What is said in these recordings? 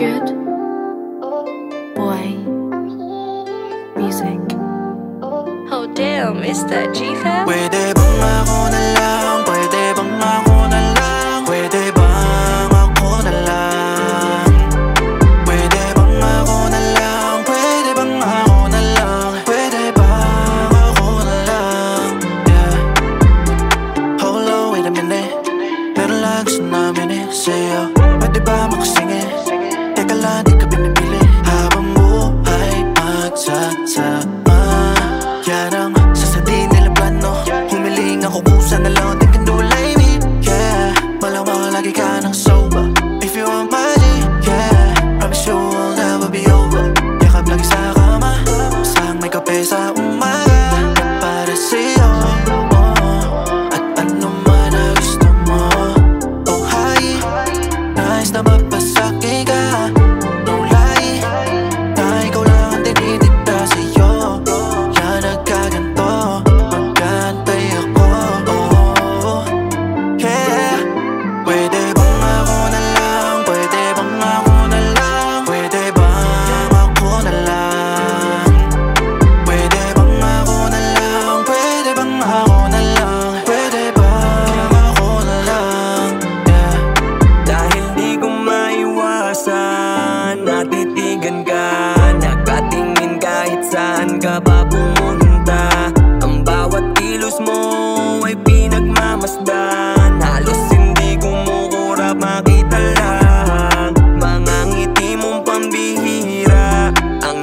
Good boy music. Oh damn, is that G-Fab? Pwede bang ako na lang? Pwede bang ako na lang? Pwede bang ako na lang? Pwede bang ako na lang? Pwede bang ako na lang? Pwede bang ako na lang? Yeah Hold on, wait a minute Meron lang gusto namin eh Sa'yo Pwede ba makasingin? Nais na mapasakay ka No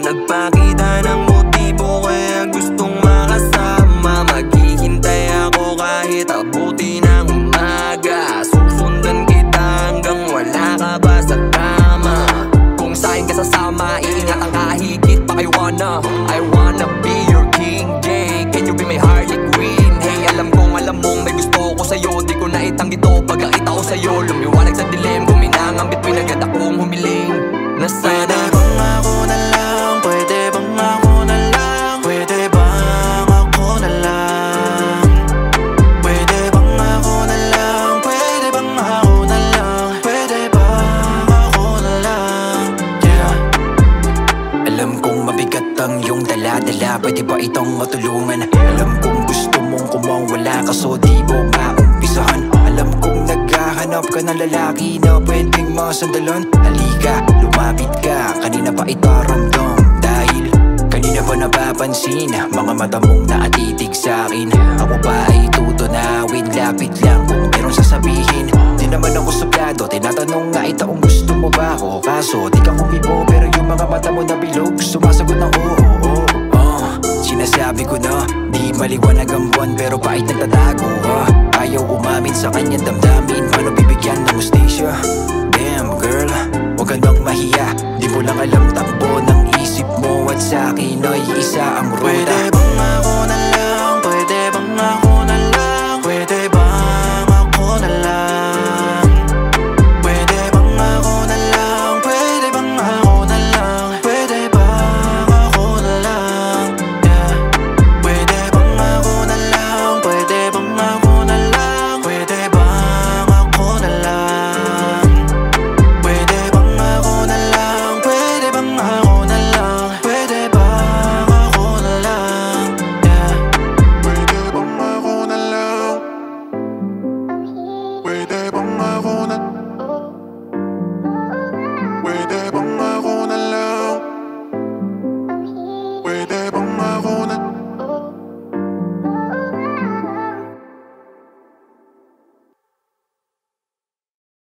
nagpakita ng motibo kaya gustong makasama. Maghihintay ako kahit abuti ng umaga. Susundan kita hanggang wala ka ba sa kama Kung sa'kin ka sasama, iingatan ka higit pa. Kay wanna I wanna be your king, yeah. Can you be my Harley Quinn? Hey, alam kong alam mong may gusto ko sa'yo. Di ko na itanggi to pagkakita ko sa'yo Pwede ba itong matulungan? Alam kong gusto mong kumawala Kaso di mo maumpisahan. Alam kong naghahanap ka ng lalaki Na pwedeng masandalan Halika, lumapit ka. Kanina pa ito ramdam Dahil kanina pa napapansin Mga mata mong naatitig sa'kin Ako pa ay tutunawin Lapit lang kung meron sasabihin. Di naman ako suplado Tinatanong nga itaong gusto mo ba ako. Kaso di ka kumibo Pero yung mga mata mo na bilog Sumasagot ng Sinasabi ko na Di maliwanag ang buwan Pero pait nagtatago ha? Ayaw umamin sa kanyang damdamin Paano bibigyan ng ustisya Damn girl Huwag ka nang mahiya Di mo lang alam takbo ng isip mo At sa akin ay isa ang Pwede ruta bang ako na